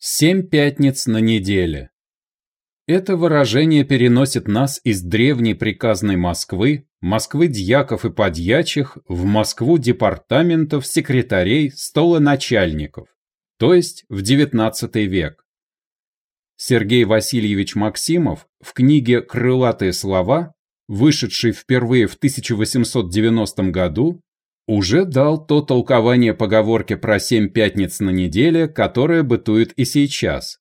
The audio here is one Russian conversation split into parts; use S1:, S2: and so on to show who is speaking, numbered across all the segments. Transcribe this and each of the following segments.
S1: Семь пятниц на неделе. Это выражение переносит нас из древней приказной Москвы, Москвы дьяков и подьячих, в Москву департаментов, секретарей, столоначальников, то есть в XIX век. Сергей Васильевич Максимов в книге «Крылатые слова», вышедшей впервые в 1890 году, уже дал то толкование поговорки про семь пятниц на неделе, которое бытует и сейчас.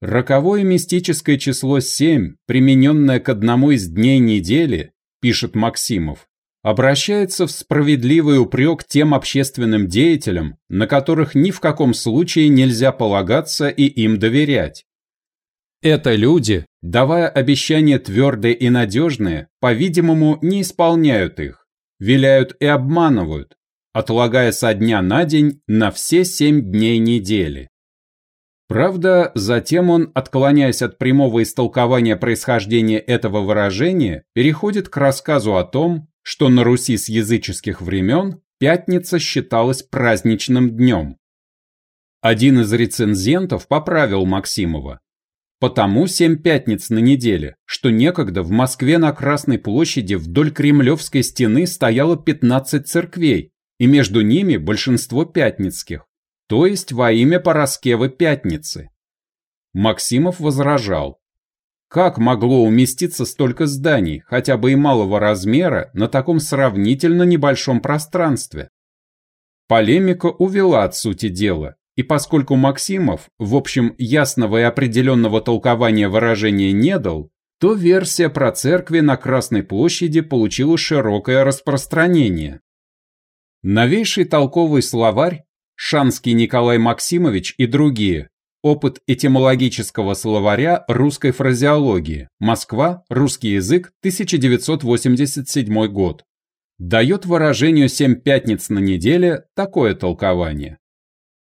S1: Роковое мистическое число семь, примененное к одному из дней недели, пишет Максимов, обращается в справедливый упрек тем общественным деятелям, на которых ни в каком случае нельзя полагаться и им доверять. Это люди, давая обещания твердые и надежные, по-видимому, не исполняют их виляют и обманывают, отлагая со дня на день на все семь дней недели. Правда, затем он, отклоняясь от прямого истолкования происхождения этого выражения, переходит к рассказу о том, что на Руси с языческих времен пятница считалась праздничным днем. Один из рецензентов поправил Максимова. Потому семь пятниц на неделе, что некогда в Москве на Красной площади вдоль Кремлевской стены стояло 15 церквей, и между ними большинство пятницких, то есть во имя Пороскевы Пятницы. Максимов возражал. Как могло уместиться столько зданий, хотя бы и малого размера, на таком сравнительно небольшом пространстве? Полемика увела от сути дела, и поскольку Максимов, в общем, ясного и определенного толкования выражения не дал, то версия про церкви на Красной площади получила широкое распространение. Новейший толковый словарь Шанский Николай Максимович и другие. Опыт этимологического словаря русской фразеологии. Москва. Русский язык. 1987 год. Дает выражению «семь пятниц на неделе» такое толкование.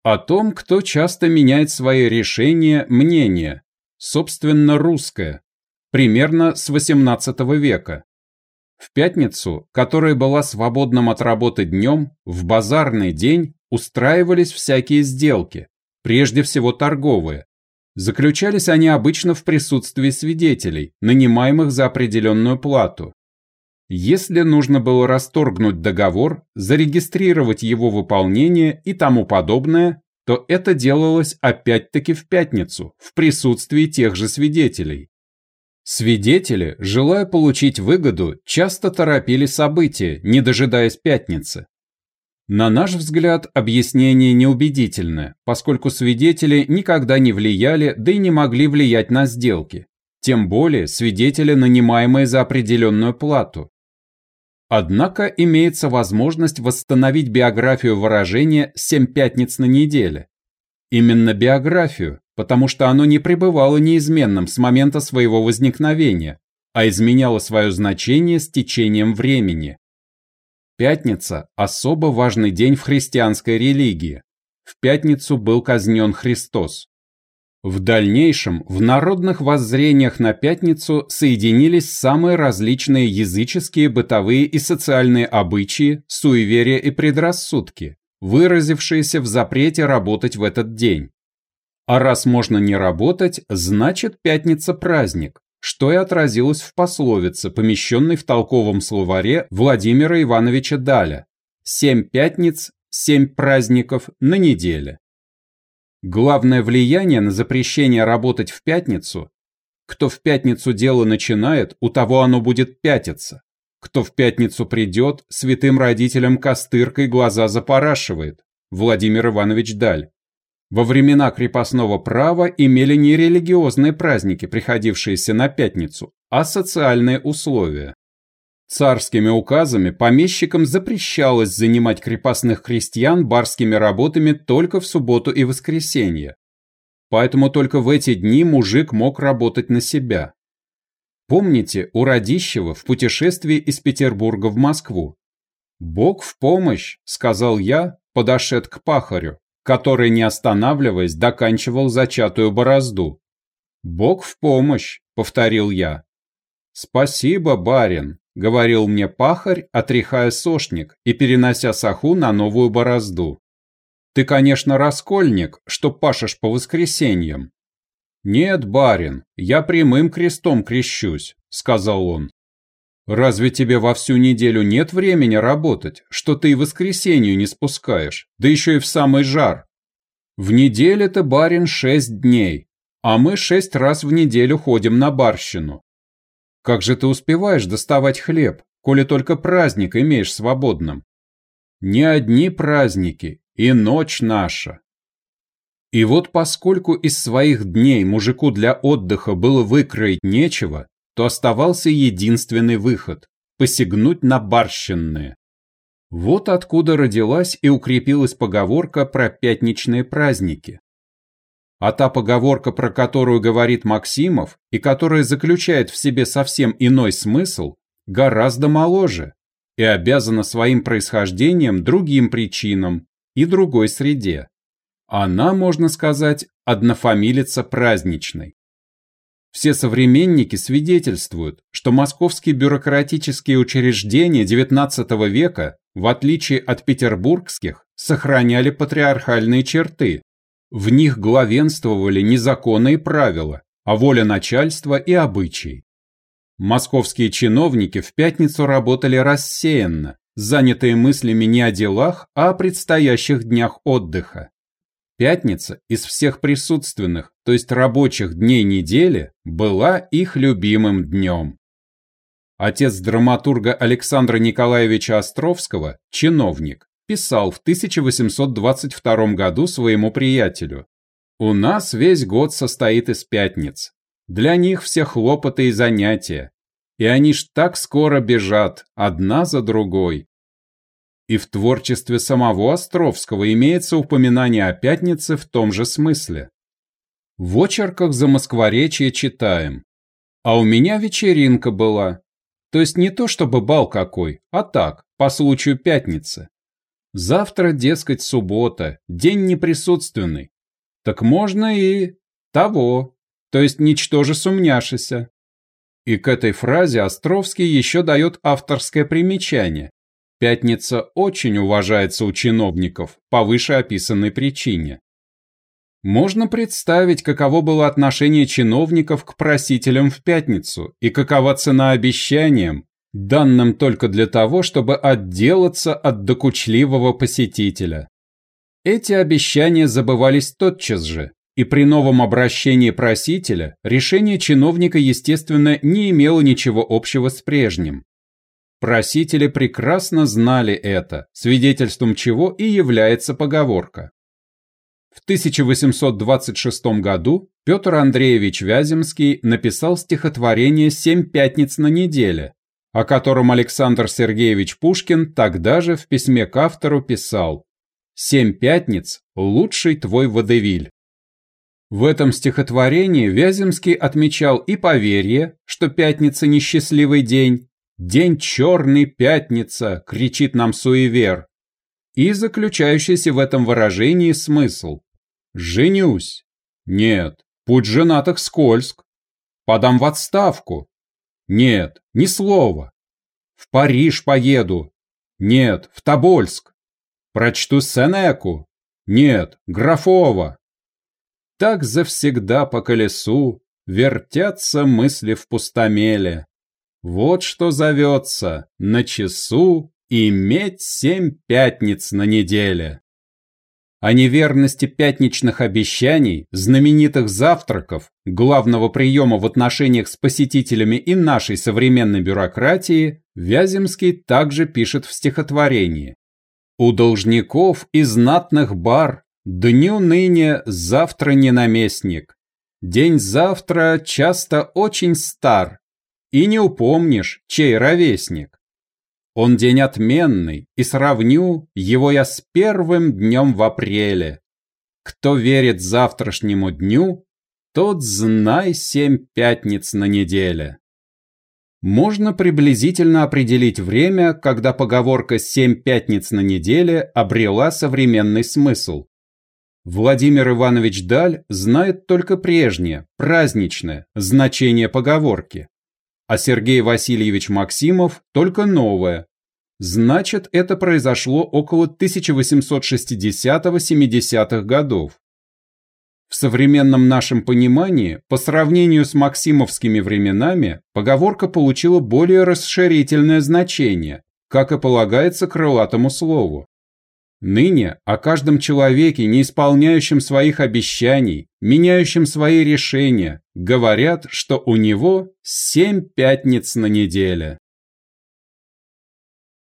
S1: О том, кто часто меняет свои решения, мнение, собственно русское, примерно с XVIII века. В пятницу, которая была свободным от работы днем, в базарный день устраивались всякие сделки, прежде всего торговые. Заключались они обычно в присутствии свидетелей, нанимаемых за определенную плату. Если нужно было расторгнуть договор, зарегистрировать его выполнение и тому подобное, то это делалось опять-таки в пятницу, в присутствии тех же свидетелей. Свидетели, желая получить выгоду, часто торопили события, не дожидаясь пятницы. На наш взгляд, объяснение неубедительное, поскольку свидетели никогда не влияли, да и не могли влиять на сделки. Тем более свидетели, нанимаемые за определенную плату. Однако имеется возможность восстановить биографию выражения «семь пятниц на неделе». Именно биографию, потому что оно не пребывало неизменным с момента своего возникновения, а изменяло свое значение с течением времени. Пятница – особо важный день в христианской религии. В пятницу был казнен Христос. В дальнейшем в народных воззрениях на пятницу соединились самые различные языческие, бытовые и социальные обычаи, суеверия и предрассудки, выразившиеся в запрете работать в этот день. А раз можно не работать, значит пятница праздник, что и отразилось в пословице, помещенной в толковом словаре Владимира Ивановича Даля «Семь пятниц, семь праздников на неделе». Главное влияние на запрещение работать в пятницу кто в пятницу дело начинает, у того оно будет пятиться. Кто в пятницу придет, святым родителям костыркой глаза запорашивает. Владимир Иванович Даль. Во времена крепостного права имели не религиозные праздники, приходившиеся на пятницу, а социальные условия. Царскими указами помещикам запрещалось занимать крепостных крестьян барскими работами только в субботу и воскресенье. Поэтому только в эти дни мужик мог работать на себя. Помните у Радищева в путешествии из Петербурга в Москву? «Бог в помощь», — сказал я, подошед к пахарю, который, не останавливаясь, доканчивал зачатую борозду. «Бог в помощь», — повторил я. «Спасибо, барин», — говорил мне пахарь, отряхая сошник и перенося саху на новую борозду. Ты, конечно, раскольник, что пашешь по воскресеньям. Нет, барин, я прямым крестом крещусь, сказал он. Разве тебе во всю неделю нет времени работать, что ты и воскресенью не спускаешь, да еще и в самый жар? В неделе-то, барин, шесть дней, а мы шесть раз в неделю ходим на барщину. Как же ты успеваешь доставать хлеб, коли только праздник имеешь свободным? Не одни праздники, и ночь наша. И вот поскольку из своих дней мужику для отдыха было выкроить нечего, то оставался единственный выход – посягнуть на барщинные. Вот откуда родилась и укрепилась поговорка про пятничные праздники. А та поговорка, про которую говорит Максимов, и которая заключает в себе совсем иной смысл, гораздо моложе и обязана своим происхождением другим причинам и другой среде. Она, можно сказать, однофамилица праздничной. Все современники свидетельствуют, что московские бюрократические учреждения XIX века, в отличие от петербургских, сохраняли патриархальные черты. В них главенствовали не законы и правила, а воля начальства и обычаи. Московские чиновники в пятницу работали рассеянно, занятые мыслями не о делах, а о предстоящих днях отдыха. Пятница из всех присутственных, то есть рабочих дней недели, была их любимым днем. Отец драматурга Александра Николаевича Островского, чиновник, писал в 1822 году своему приятелю «У нас весь год состоит из пятниц. Для них все хлопоты и занятия. И они ж так скоро бежат, одна за другой. И в творчестве самого Островского имеется упоминание о пятнице в том же смысле. В очерках за Москворечье читаем. А у меня вечеринка была. То есть не то чтобы бал какой, а так, по случаю пятницы. Завтра, дескать, суббота, день неприсутственный. Так можно и того, то есть ничтоже сумняшися. И к этой фразе Островский еще дает авторское примечание. Пятница очень уважается у чиновников по вышеописанной причине. Можно представить, каково было отношение чиновников к просителям в пятницу и какова цена обещаниям, данным только для того, чтобы отделаться от докучливого посетителя. Эти обещания забывались тотчас же, и при новом обращении просителя решение чиновника, естественно, не имело ничего общего с прежним. Просители прекрасно знали это, свидетельством чего и является поговорка. В 1826 году Петр Андреевич Вяземский написал стихотворение «Семь пятниц на неделе», о котором Александр Сергеевич Пушкин тогда же в письме к автору писал «Семь пятниц – лучший твой водевиль». В этом стихотворении Вяземский отмечал и поверье, что пятница – несчастливый день, «День черный, пятница!» – кричит нам суевер. И заключающийся в этом выражении смысл. «Женюсь!» «Нет, путь женатых скользк!» «Подам в отставку!» «Нет, ни слова!» «В Париж поеду!» «Нет, в Тобольск!» «Прочту Сенеку!» «Нет, Графова!» Так завсегда по колесу вертятся мысли в пустомеле. Вот что зовется на часу иметь семь пятниц на неделе. О неверности пятничных обещаний, знаменитых завтраков, главного приема в отношениях с посетителями и нашей современной бюрократии, Вяземский также пишет в стихотворении. «У должников и знатных бар дню ныне завтра не наместник. День завтра часто очень стар, и не упомнишь, чей ровесник. Он день отменный, и сравню его я с первым днем в апреле. Кто верит завтрашнему дню, тот знай семь пятниц на неделе. Можно приблизительно определить время, когда поговорка «семь пятниц на неделе» обрела современный смысл. Владимир Иванович Даль знает только прежнее, праздничное, значение поговорки а Сергей Васильевич Максимов только новое. значит это произошло около 1860-70-х годов. В современном нашем понимании, по сравнению с максимовскими временами, поговорка получила более расширительное значение, как и полагается крылатому слову. Ныне о каждом человеке, не исполняющем своих обещаний, меняющем свои решения, говорят, что у него семь пятниц на неделе.